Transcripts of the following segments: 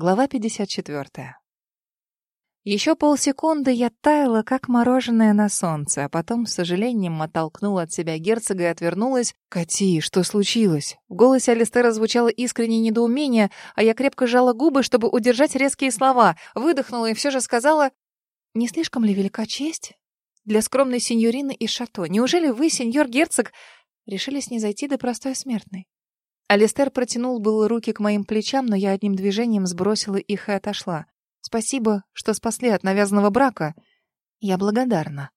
Глава 54. Еще полсекунды я таяла, как мороженое на солнце, а потом с сожалением оттолкнула от себя герцога и отвернулась. «Кати, что случилось?» В голосе Алистера звучало искреннее недоумение, а я крепко сжала губы, чтобы удержать резкие слова, выдохнула и все же сказала... «Не слишком ли велика честь для скромной сеньорины из шато? Неужели вы, сеньор герцог, решили снизойти до простой смертной?» Алистер протянул было руки к моим плечам, но я одним движением сбросила их и отошла. Спасибо, что спасли от навязанного брака. Я благодарна.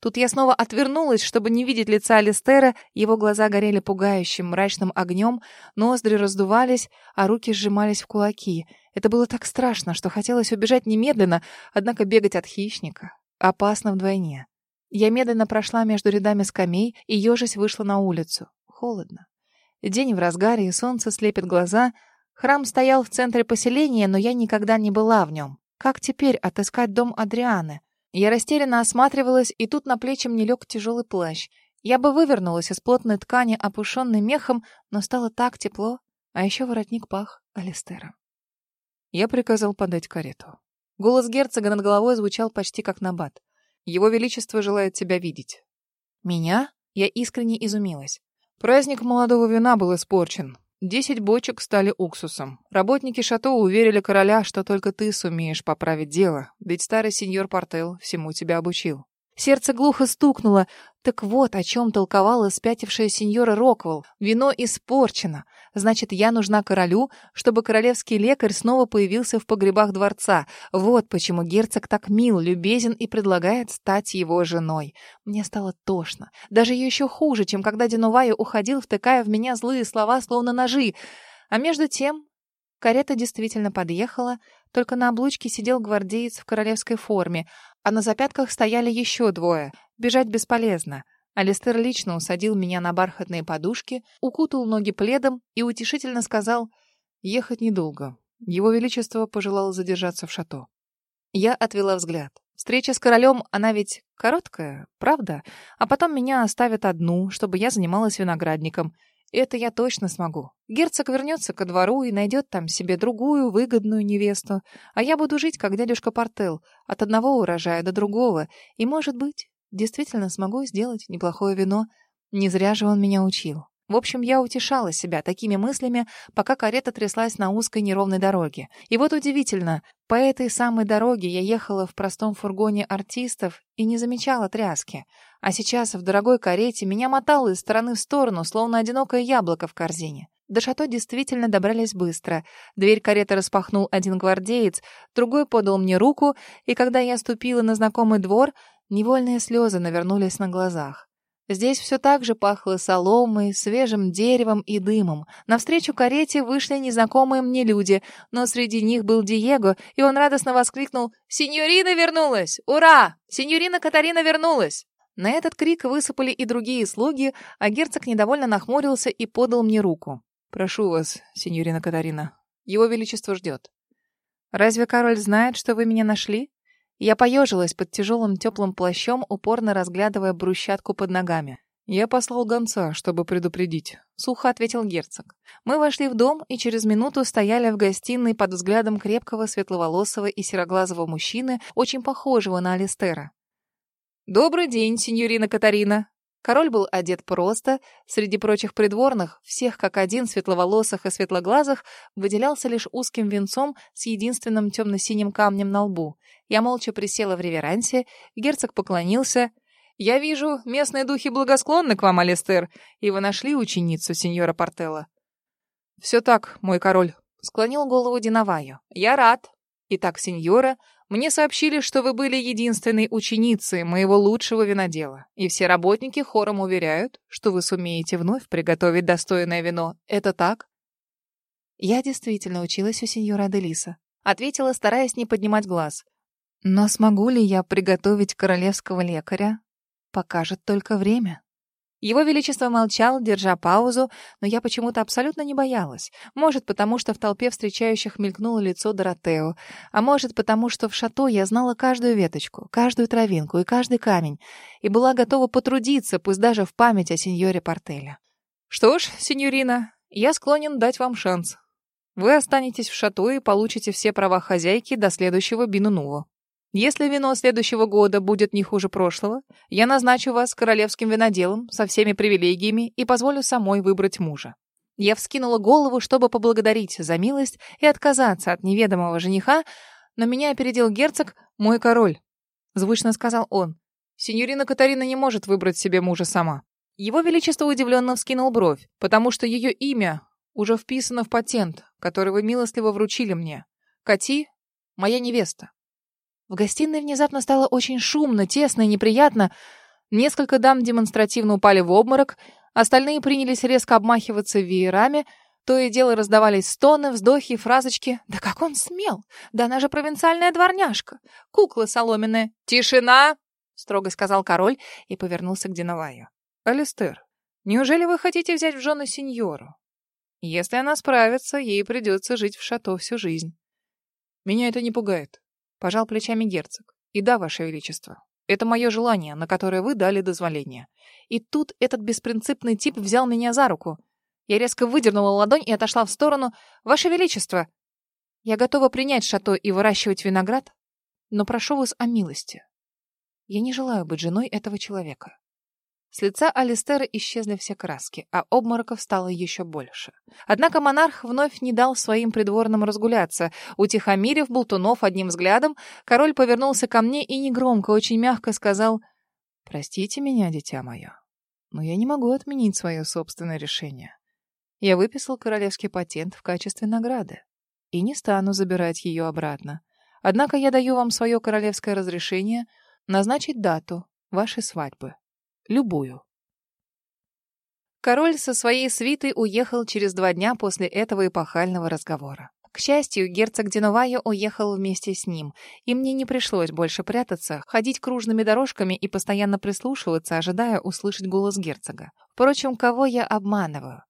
Тут я снова отвернулась, чтобы не видеть лица Алистера, его глаза горели пугающим мрачным огнем, ноздри раздувались, а руки сжимались в кулаки. Это было так страшно, что хотелось убежать немедленно, однако бегать от хищника опасно вдвойне. Я медленно прошла между рядами скамей и ежась вышла на улицу. Холодно. День в разгаре, и солнце слепит глаза. Храм стоял в центре поселения, но я никогда не была в нем. Как теперь отыскать дом Адрианы? Я растерянно осматривалась, и тут на плечи мне лег тяжелый плащ. Я бы вывернулась из плотной ткани, опушенной мехом, но стало так тепло, а еще воротник пах Алистером. Я приказал подать карету. Голос герцога над головой звучал почти как набат. «Его Величество желает тебя видеть». «Меня?» Я искренне изумилась. Праздник молодого вина был испорчен. Десять бочек стали уксусом. Работники шато уверили короля, что только ты сумеешь поправить дело, ведь старый сеньор Портел всему тебя обучил. Сердце глухо стукнуло. Так вот, о чем толковала спятившая сеньора Роквелл. Вино испорчено. Значит, я нужна королю, чтобы королевский лекарь снова появился в погребах дворца. Вот почему герцог так мил, любезен и предлагает стать его женой. Мне стало тошно. Даже еще хуже, чем когда Динуваю уходил, втыкая в меня злые слова, словно ножи. А между тем карета действительно подъехала, только на облучке сидел гвардеец в королевской форме, а на запятках стояли еще двое. Бежать бесполезно. Алистер лично усадил меня на бархатные подушки, укутал ноги пледом и утешительно сказал «Ехать недолго. Его Величество пожелало задержаться в шато». Я отвела взгляд. Встреча с королем, она ведь короткая, правда? А потом меня оставят одну, чтобы я занималась виноградником. Это я точно смогу. Герцог вернется ко двору и найдет там себе другую выгодную невесту, а я буду жить, как дядюшка Портел, от одного урожая до другого, и, может быть, действительно смогу сделать неплохое вино. Не зря же он меня учил. В общем, я утешала себя такими мыслями, пока карета тряслась на узкой неровной дороге. И вот удивительно, по этой самой дороге я ехала в простом фургоне артистов и не замечала тряски. А сейчас в дорогой карете меня мотало из стороны в сторону, словно одинокое яблоко в корзине. До шато действительно добрались быстро. Дверь кареты распахнул один гвардеец, другой подал мне руку, и когда я ступила на знакомый двор, Невольные слезы навернулись на глазах. Здесь все так же пахло соломой, свежим деревом и дымом. Навстречу карете вышли незнакомые мне люди, но среди них был Диего, и он радостно воскликнул «Синьорина вернулась! Ура! Синьорина Катарина вернулась!» На этот крик высыпали и другие слуги, а герцог недовольно нахмурился и подал мне руку. «Прошу вас, синьорина Катарина. Его Величество ждет». «Разве король знает, что вы меня нашли?» Я поежилась под тяжелым теплым плащом, упорно разглядывая брусчатку под ногами. «Я послал гонца, чтобы предупредить», — сухо ответил герцог. Мы вошли в дом и через минуту стояли в гостиной под взглядом крепкого светловолосого и сероглазого мужчины, очень похожего на Алистера. «Добрый день, сеньорина Катарина», Король был одет просто, среди прочих придворных, всех как один светловолосых и светлоглазых, выделялся лишь узким венцом с единственным темно-синим камнем на лбу. Я молча присела в реверансе, герцог поклонился. «Я вижу, местные духи благосклонны к вам, Алистер, и вы нашли ученицу сеньора Портелла». «Все так, мой король», — склонил голову Диноваю. «Я рад. Итак, сеньора, мне сообщили, что вы были единственной ученицей моего лучшего винодела, и все работники хором уверяют, что вы сумеете вновь приготовить достойное вино. Это так? Я действительно училась у сеньора Аделиса. Ответила, стараясь не поднимать глаз. Но смогу ли я приготовить королевского лекаря? Покажет только время. Его Величество молчал, держа паузу, но я почему-то абсолютно не боялась. Может, потому что в толпе встречающих мелькнуло лицо Доротео, а может, потому что в шато я знала каждую веточку, каждую травинку и каждый камень, и была готова потрудиться, пусть даже в память о сеньоре Портеле. «Что ж, сеньорина, я склонен дать вам шанс. Вы останетесь в шато и получите все права хозяйки до следующего Бинунува. Если вино следующего года будет не хуже прошлого, я назначу вас королевским виноделом со всеми привилегиями и позволю самой выбрать мужа. Я вскинула голову, чтобы поблагодарить за милость и отказаться от неведомого жениха, но меня опередил герцог, мой король. Звучно сказал он. Синьорина Катарина не может выбрать себе мужа сама. Его Величество удивленно вскинул бровь, потому что ее имя уже вписано в патент, который вы милостливо вручили мне. Кати — моя невеста. В гостиной внезапно стало очень шумно, тесно и неприятно. Несколько дам демонстративно упали в обморок, остальные принялись резко обмахиваться веерами, то и дело раздавались стоны, вздохи и фразочки. «Да как он смел! Да она же провинциальная дворняжка! Кукла соломенная! Тишина!» — строго сказал король и повернулся к Диноваю. «Алистер, неужели вы хотите взять в жены сеньору? Если она справится, ей придется жить в шато всю жизнь. Меня это не пугает. Пожал плечами герцог. И да, ваше величество, это мое желание, на которое вы дали дозволение. И тут этот беспринципный тип взял меня за руку. Я резко выдернула ладонь и отошла в сторону. Ваше величество, я готова принять шато и выращивать виноград, но прошу вас о милости. Я не желаю быть женой этого человека. С лица Алистера исчезли все краски, а обмороков стало еще больше. Однако монарх вновь не дал своим придворным разгуляться. Утихомирив болтунов одним взглядом, король повернулся ко мне и негромко, очень мягко сказал «Простите меня, дитя мое, но я не могу отменить свое собственное решение. Я выписал королевский патент в качестве награды и не стану забирать ее обратно. Однако я даю вам свое королевское разрешение назначить дату вашей свадьбы». Любую. Король со своей свитой уехал через два дня после этого эпохального разговора. К счастью, герцог Диновая уехал вместе с ним, и мне не пришлось больше прятаться, ходить кружными дорожками и постоянно прислушиваться, ожидая услышать голос герцога. Впрочем, кого я обманываю?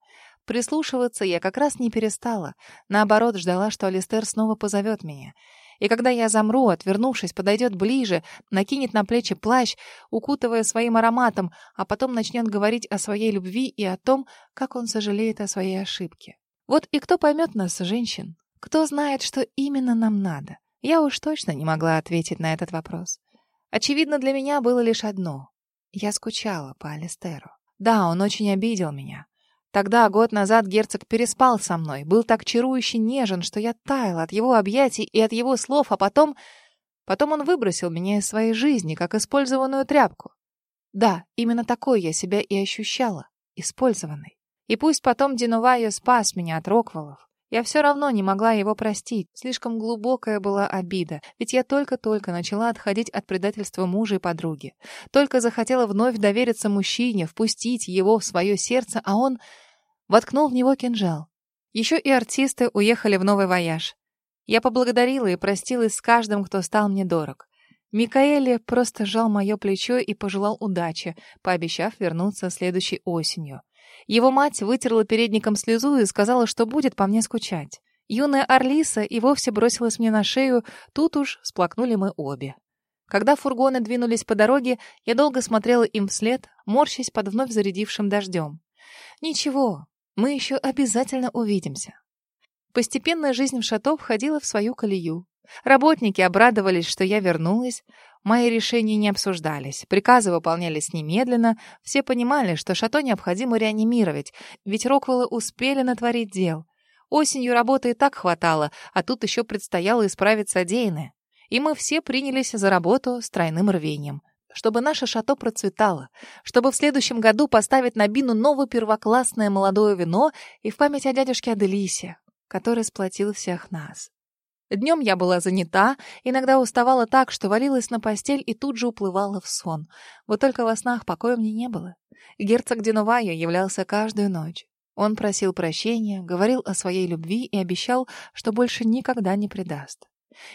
Прислушиваться я как раз не перестала. Наоборот, ждала, что Алистер снова позовет меня. И когда я замру, отвернувшись, подойдет ближе, накинет на плечи плащ, укутывая своим ароматом, а потом начнет говорить о своей любви и о том, как он сожалеет о своей ошибке. Вот и кто поймет нас, женщин? Кто знает, что именно нам надо? Я уж точно не могла ответить на этот вопрос. Очевидно, для меня было лишь одно. Я скучала по Алистеру. Да, он очень обидел меня. Тогда, год назад, герцог переспал со мной, был так чарующе нежен, что я таяла от его объятий и от его слов, а потом... Потом он выбросил меня из своей жизни, как использованную тряпку. Да, именно такой я себя и ощущала, использованной. И пусть потом Динувайо спас меня от Рокволов, я все равно не могла его простить. Слишком глубокая была обида, ведь я только-только начала отходить от предательства мужа и подруги. Только захотела вновь довериться мужчине, впустить его в свое сердце, а он воткнул в него кинжал. Еще и артисты уехали в новый вояж. Я поблагодарила и простилась с каждым, кто стал мне дорог. Микаэле просто сжал мое плечо и пожелал удачи, пообещав вернуться следующей осенью. Его мать вытерла передником слезу и сказала, что будет по мне скучать. Юная Орлиса и вовсе бросилась мне на шею, тут уж сплакнули мы обе. Когда фургоны двинулись по дороге, я долго смотрела им вслед, морщась под вновь зарядившим дождем. Ничего, мы еще обязательно увидимся. Постепенно жизнь в шато входила в свою колею. Работники обрадовались, что я вернулась. Мои решения не обсуждались, приказы выполнялись немедленно. Все понимали, что шато необходимо реанимировать, ведь Роквеллы успели натворить дел. Осенью работы и так хватало, а тут еще предстояло исправить содеянное. И мы все принялись за работу с тройным рвением. Чтобы наше шато процветало, чтобы в следующем году поставить на бину новое первоклассное молодое вино и в память о дядюшке Аделисе, который сплотил всех нас. Днем я была занята, иногда уставала так, что валилась на постель и тут же уплывала в сон. Вот только во снах покоя мне не было. Герцог Динувая являлся каждую ночь. Он просил прощения, говорил о своей любви и обещал, что больше никогда не предаст.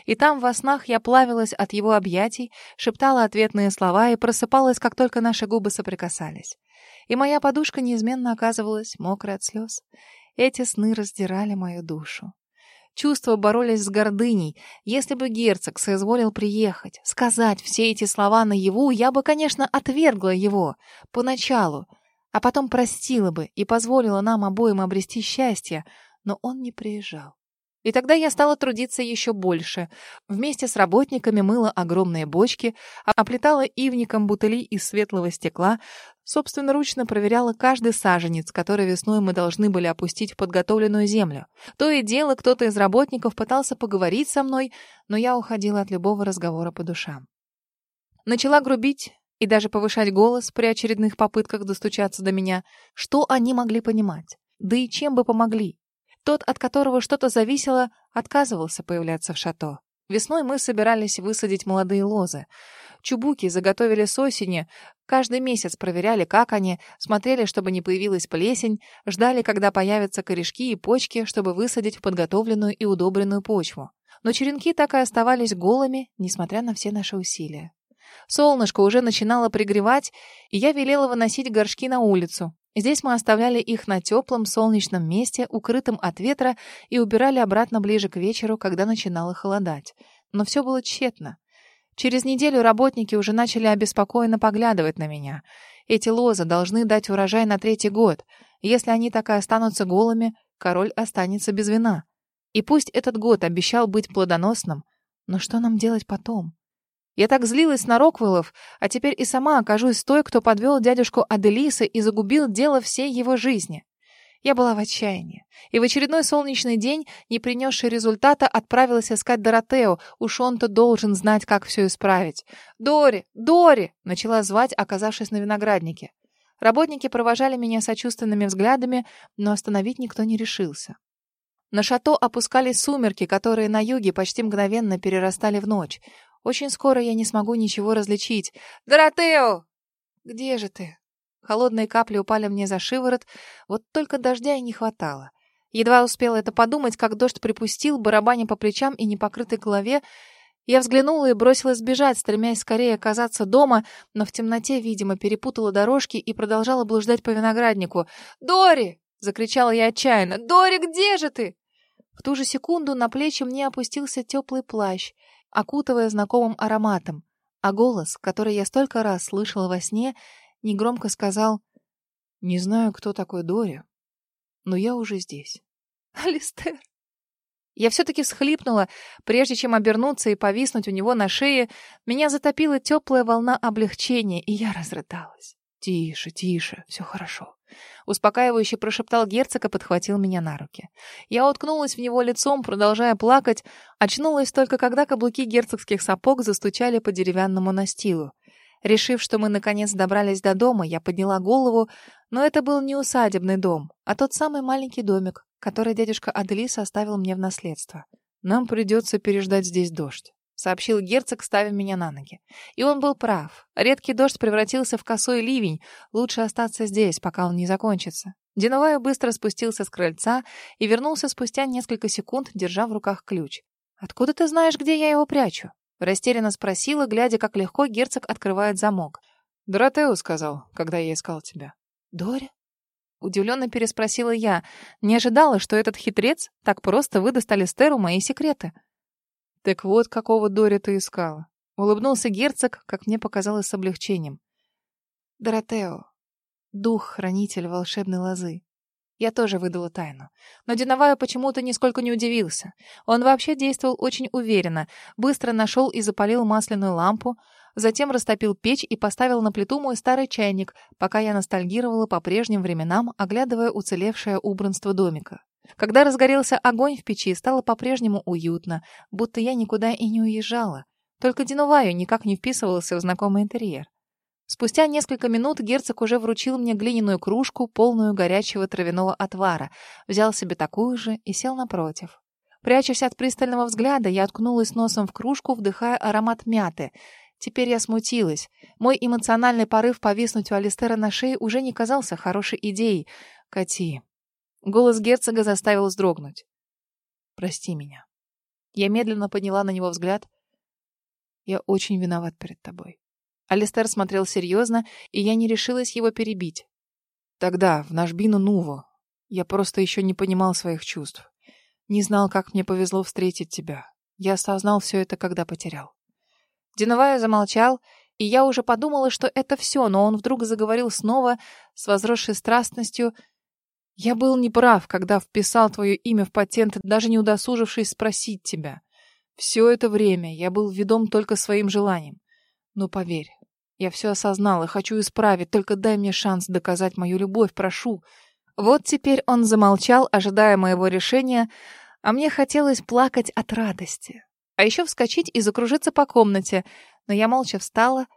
И там во снах я плавилась от его объятий, шептала ответные слова и просыпалась, как только наши губы соприкасались. И моя подушка неизменно оказывалась мокрой от слез. Эти сны раздирали мою душу. Чувства боролись с гордыней. Если бы герцог соизволил приехать, сказать все эти слова наяву, я бы, конечно, отвергла его поначалу, а потом простила бы и позволила нам обоим обрести счастье, но он не приезжал. И тогда я стала трудиться еще больше. Вместе с работниками мыла огромные бочки, оплетала ивником бутыли из светлого стекла, собственноручно проверяла каждый саженец, который весной мы должны были опустить в подготовленную землю. То и дело, кто-то из работников пытался поговорить со мной, но я уходила от любого разговора по душам. Начала грубить и даже повышать голос при очередных попытках достучаться до меня. Что они могли понимать? Да и чем бы помогли? Тот, от которого что-то зависело, отказывался появляться в шато. Весной мы собирались высадить молодые лозы. Чубуки заготовили с осени, каждый месяц проверяли, как они, смотрели, чтобы не появилась плесень, ждали, когда появятся корешки и почки, чтобы высадить в подготовленную и удобренную почву. Но черенки так и оставались голыми, несмотря на все наши усилия. Солнышко уже начинало пригревать, и я велела выносить горшки на улицу. Здесь мы оставляли их на теплом солнечном месте, укрытым от ветра, и убирали обратно ближе к вечеру, когда начинало холодать. Но все было тщетно. Через неделю работники уже начали обеспокоенно поглядывать на меня. Эти лозы должны дать урожай на третий год. Если они так и останутся голыми, король останется без вина. И пусть этот год обещал быть плодоносным, но что нам делать потом? Я так злилась на Роквеллов, а теперь и сама окажусь той, кто подвел дядюшку Аделиса и загубил дело всей его жизни. Я была в отчаянии. И в очередной солнечный день, не принесший результата, отправилась искать Доротео. Уж он-то должен знать, как все исправить. «Дори! Дори!» — начала звать, оказавшись на винограднике. Работники провожали меня сочувственными взглядами, но остановить никто не решился. На шато опускались сумерки, которые на юге почти мгновенно перерастали в ночь. Очень скоро я не смогу ничего различить. «Доротео!» «Где же ты?» Холодные капли упали мне за шиворот, вот только дождя и не хватало. Едва успела это подумать, как дождь припустил, барабаня по плечам и непокрытой голове. Я взглянула и бросилась бежать, стремясь скорее оказаться дома, но в темноте, видимо, перепутала дорожки и продолжала блуждать по винограднику. «Дори!» — закричала я отчаянно. «Дори, где же ты?» В ту же секунду на плечи мне опустился теплый плащ окутывая знакомым ароматом, а голос, который я столько раз слышала во сне, негромко сказал «Не знаю, кто такой Дори, но я уже здесь». «Алистер!» Я все-таки всхлипнула, прежде чем обернуться и повиснуть у него на шее, меня затопила теплая волна облегчения, и я разрыдалась. «Тише, тише, все хорошо. Успокаивающе прошептал герцог и подхватил меня на руки. Я уткнулась в него лицом, продолжая плакать. Очнулась только, когда каблуки герцогских сапог застучали по деревянному настилу. Решив, что мы наконец добрались до дома, я подняла голову, но это был не усадебный дом, а тот самый маленький домик, который дядюшка Аделис оставил мне в наследство. Нам придется переждать здесь дождь. — сообщил герцог, ставя меня на ноги. И он был прав. Редкий дождь превратился в косой ливень. Лучше остаться здесь, пока он не закончится. Диновая быстро спустился с крыльца и вернулся спустя несколько секунд, держа в руках ключ. «Откуда ты знаешь, где я его прячу?» Растерянно спросила, глядя, как легко герцог открывает замок. «Доротео сказал, когда я искал тебя». «Дори?» Удивленно переспросила я. Не ожидала, что этот хитрец так просто выдаст Алистеру мои секреты. «Так вот, какого Дори ты искала?» Улыбнулся герцог, как мне показалось, с облегчением. «Доротео. Дух-хранитель волшебной лозы. Я тоже выдала тайну. Но Диноваю почему-то нисколько не удивился. Он вообще действовал очень уверенно, быстро нашел и запалил масляную лампу, затем растопил печь и поставил на плиту мой старый чайник, пока я ностальгировала по прежним временам, оглядывая уцелевшее убранство домика. Когда разгорелся огонь в печи, стало по-прежнему уютно, будто я никуда и не уезжала. Только Динуваю никак не вписывался в знакомый интерьер. Спустя несколько минут герцог уже вручил мне глиняную кружку, полную горячего травяного отвара, взял себе такую же и сел напротив. Прячась от пристального взгляда, я откнулась носом в кружку, вдыхая аромат мяты. Теперь я смутилась. Мой эмоциональный порыв повиснуть у Алистера на шее уже не казался хорошей идеей. «Кати, Голос герцога заставил вздрогнуть. «Прости меня». Я медленно подняла на него взгляд. «Я очень виноват перед тобой». Алистер смотрел серьезно, и я не решилась его перебить. Тогда, в наш Бину Нуву, я просто еще не понимал своих чувств. Не знал, как мне повезло встретить тебя. Я осознал все это, когда потерял. Диновая замолчал, и я уже подумала, что это все, но он вдруг заговорил снова с возросшей страстностью — Я был неправ, когда вписал твое имя в патент, даже не удосужившись спросить тебя. Все это время я был ведом только своим желанием. Но поверь, я все осознал и хочу исправить, только дай мне шанс доказать мою любовь, прошу. Вот теперь он замолчал, ожидая моего решения, а мне хотелось плакать от радости. А еще вскочить и закружиться по комнате, но я молча встала,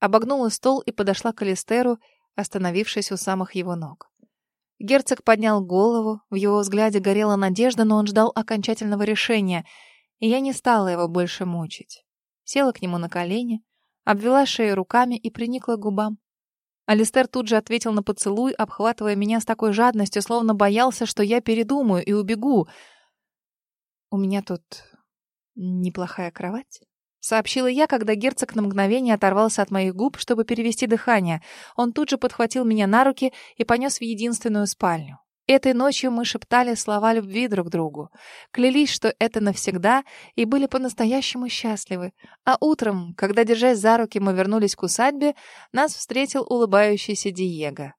обогнула стол и подошла к Алистеру, остановившись у самых его ног. Герцог поднял голову, в его взгляде горела надежда, но он ждал окончательного решения, и я не стала его больше мучить. Села к нему на колени, обвела шею руками и приникла к губам. Алистер тут же ответил на поцелуй, обхватывая меня с такой жадностью, словно боялся, что я передумаю и убегу. «У меня тут неплохая кровать?» Сообщила я, когда герцог на мгновение оторвался от моих губ, чтобы перевести дыхание. Он тут же подхватил меня на руки и понес в единственную спальню. Этой ночью мы шептали слова любви друг другу, клялись, что это навсегда, и были по-настоящему счастливы. А утром, когда, держась за руки, мы вернулись к усадьбе, нас встретил улыбающийся Диего.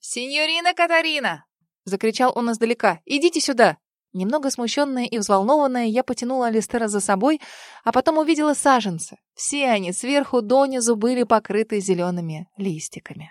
«Синьорина Катарина!» — закричал он издалека. «Идите сюда!» Немного смущенная и взволнованная, я потянула Алистера за собой, а потом увидела саженцы. Все они сверху донизу были покрыты зелеными листиками.